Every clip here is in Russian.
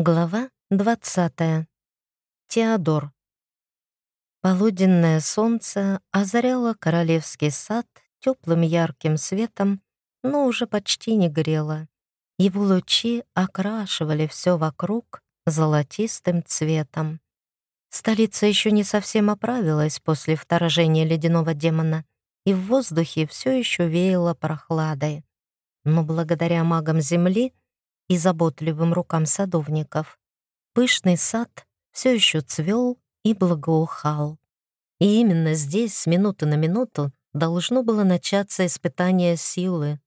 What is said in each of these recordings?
Глава 20. Теодор. Полуденное солнце озаряло королевский сад теплым ярким светом, но уже почти не грело. Его лучи окрашивали все вокруг золотистым цветом. Столица еще не совсем оправилась после вторжения ледяного демона, и в воздухе все еще веяло прохладой. Но благодаря магам Земли — и заботливым рукам садовников, пышный сад все еще цвел и благоухал. И именно здесь, с минуты на минуту, должно было начаться испытание силы.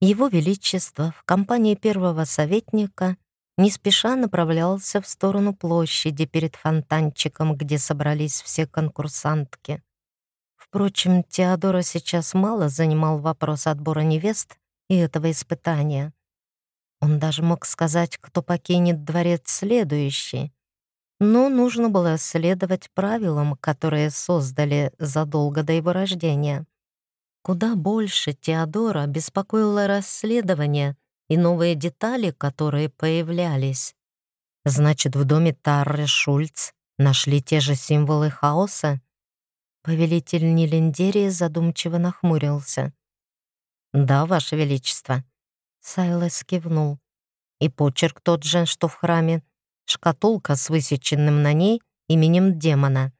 Его Величество в компании первого советника не спеша направлялся в сторону площади перед фонтанчиком, где собрались все конкурсантки. Впрочем, Теодора сейчас мало занимал вопрос отбора невест и этого испытания. Он даже мог сказать, кто покинет дворец следующий. Но нужно было следовать правилам, которые создали задолго до его рождения. Куда больше Теодора беспокоило расследование и новые детали, которые появлялись. Значит, в доме Тарры Шульц нашли те же символы хаоса? Повелитель Нелендерии задумчиво нахмурился. «Да, Ваше Величество», Сайлес кивнул. И почерк тот же, что в храме. Шкатулка с высеченным на ней именем демона.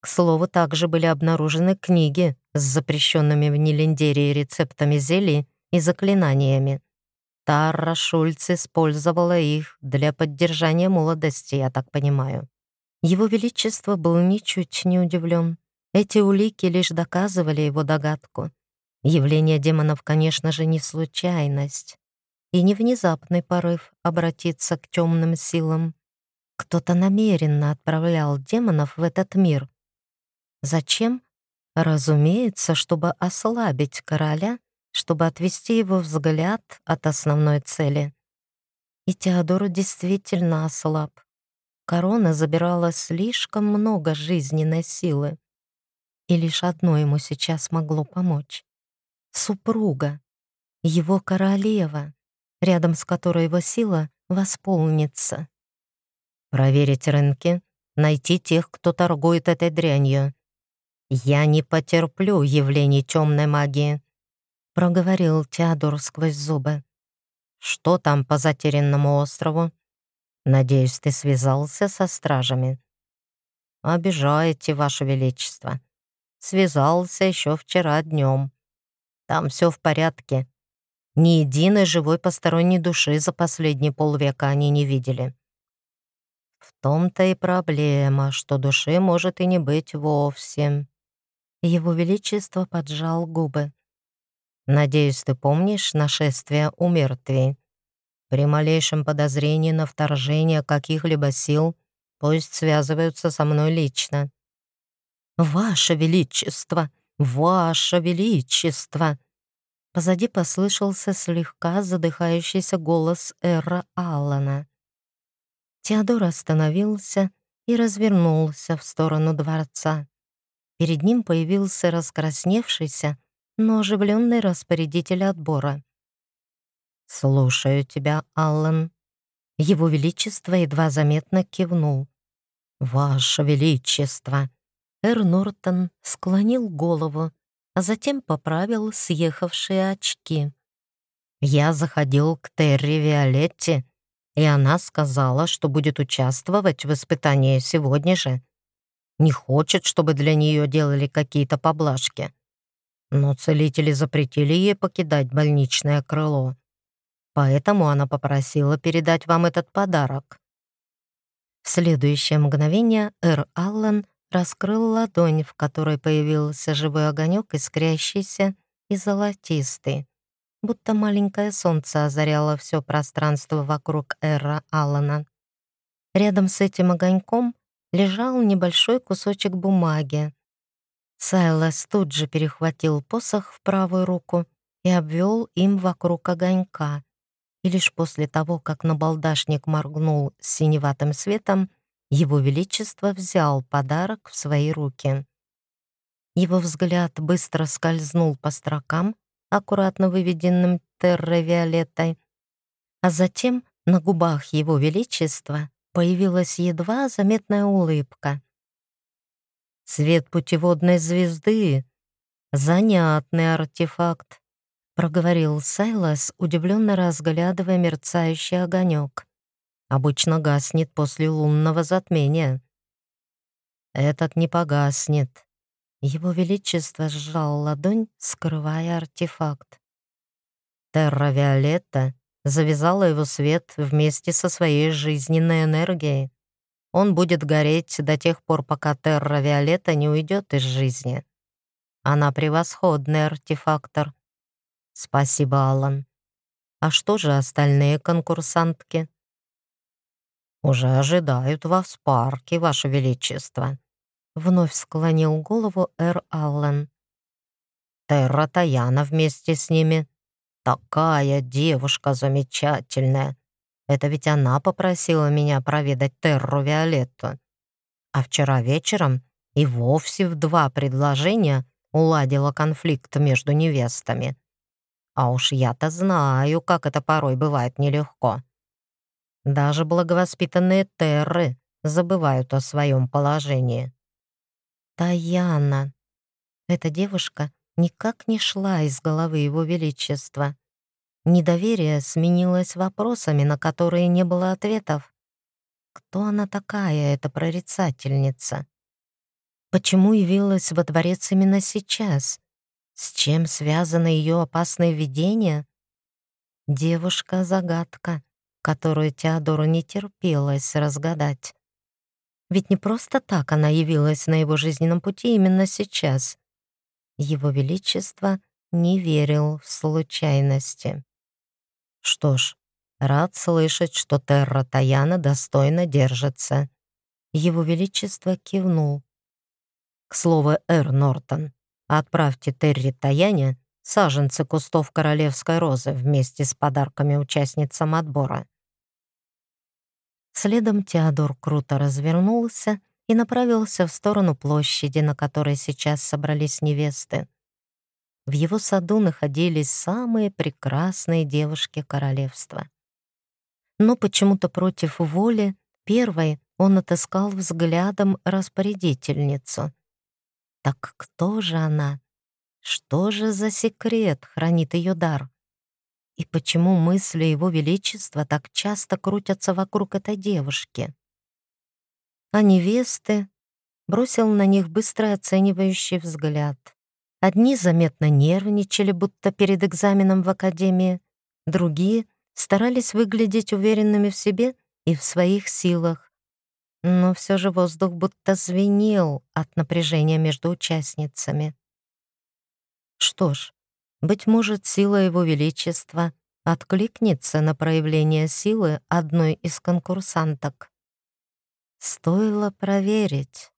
К слову, также были обнаружены книги с запрещенными в Нелендерии рецептами зелий и заклинаниями. Тарра Шульц использовала их для поддержания молодости, я так понимаю. Его Величество был ничуть не удивлен. Эти улики лишь доказывали его догадку. Явление демонов, конечно же, не случайность и не внезапный порыв обратиться к темным силам. Кто-то намеренно отправлял демонов в этот мир. Зачем? Разумеется, чтобы ослабить короля, чтобы отвести его взгляд от основной цели. И Теодор действительно ослаб. Корона забирала слишком много жизненной силы. И лишь одно ему сейчас могло помочь супруга, его королева, рядом с которой его сила восполнится. Проверить рынки, найти тех, кто торгует этой дрянью. Я не потерплю явлений темной магии, проговорил Теодор сквозь зубы. Что там по затерянному острову? Надеюсь, ты связался со стражами. Обижаете, Ваше Величество. Связался еще вчера днем. Там все в порядке. Ни единой живой посторонней души за последние полвека они не видели. В том-то и проблема, что души может и не быть вовсе. Его Величество поджал губы. «Надеюсь, ты помнишь нашествие у мертвей? При малейшем подозрении на вторжение каких-либо сил пусть связываются со мной лично». «Ваше Величество!» «Ваше Величество!» Позади послышался слегка задыхающийся голос Эра Аллана. Теодор остановился и развернулся в сторону дворца. Перед ним появился раскрасневшийся, но оживленный распорядитель отбора. «Слушаю тебя, Аллан». Его Величество едва заметно кивнул. «Ваше Величество!» Эр Нортон склонил голову, а затем поправил съехавшие очки. «Я заходил к Терри Виолетте, и она сказала, что будет участвовать в испытании сегодня же. Не хочет, чтобы для нее делали какие-то поблажки. Но целители запретили ей покидать больничное крыло. Поэтому она попросила передать вам этот подарок». В следующее мгновение Эр Аллен раскрыл ладонь, в которой появился живой огонек, искрящийся и золотистый, будто маленькое солнце озаряло все пространство вокруг Эра Алана. Рядом с этим огоньком лежал небольшой кусочек бумаги. Сайлас тут же перехватил посох в правую руку и обвел им вокруг огонька. И лишь после того, как набалдашник моргнул синеватым светом, его Величество взял подарок в свои руки. Его взгляд быстро скользнул по строкам, аккуратно выведенным терровиолеттой, а затем на губах Его Величества появилась едва заметная улыбка. «Цвет путеводной звезды — занятный артефакт», — проговорил Сайлас, удивленно разглядывая мерцающий огонек. «Обычно гаснет после лунного затмения». «Этот не погаснет». Его Величество сжал ладонь, скрывая артефакт. Терра Виолетта завязала его свет вместе со своей жизненной энергией. Он будет гореть до тех пор, пока Терра Виолетта не уйдет из жизни. Она превосходный артефактор. Спасибо, Аллан. А что же остальные конкурсантки? Уже ожидают вас в парке, Ваше Величество. Вновь склонил голову Эр Аллен. Терра Таяна вместе с ними. Такая девушка замечательная. Это ведь она попросила меня проведать Терру Виолетту. А вчера вечером и вовсе в два предложения уладила конфликт между невестами. А уж я-то знаю, как это порой бывает нелегко. Даже благовоспитанные Терры забывают о своем положении. Таяна. Эта девушка никак не шла из головы Его Величества. Недоверие сменилось вопросами, на которые не было ответов. Кто она такая, эта прорицательница? Почему явилась во дворец именно сейчас? С чем связано ее опасное видение? Девушка-загадка, которую Теодору не терпелось разгадать. Ведь не просто так она явилась на его жизненном пути именно сейчас. Его Величество не верил в случайности. Что ж, рад слышать, что Терра Таяна достойно держится. Его Величество кивнул. К слову, Эр Нортон, отправьте Терри Таяне саженцы кустов королевской розы вместе с подарками участницам отбора. Следом Теодор круто развернулся и направился в сторону площади, на которой сейчас собрались невесты. В его саду находились самые прекрасные девушки королевства. Но почему-то против воли первой он отыскал взглядом распорядительницу. Так кто же она? Что же за секрет хранит ее дар? И почему мысли его величества так часто крутятся вокруг этой девушки? а невесты бросил на них быстрый оценивающий взгляд. Одни заметно нервничали, будто перед экзаменом в академии, другие старались выглядеть уверенными в себе и в своих силах. Но все же воздух будто звенел от напряжения между участницами. Что ж, быть может, сила Его Величества откликнется на проявление силы одной из конкурсанток. Стоило проверить.